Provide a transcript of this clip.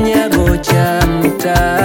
kinya go cha mtaa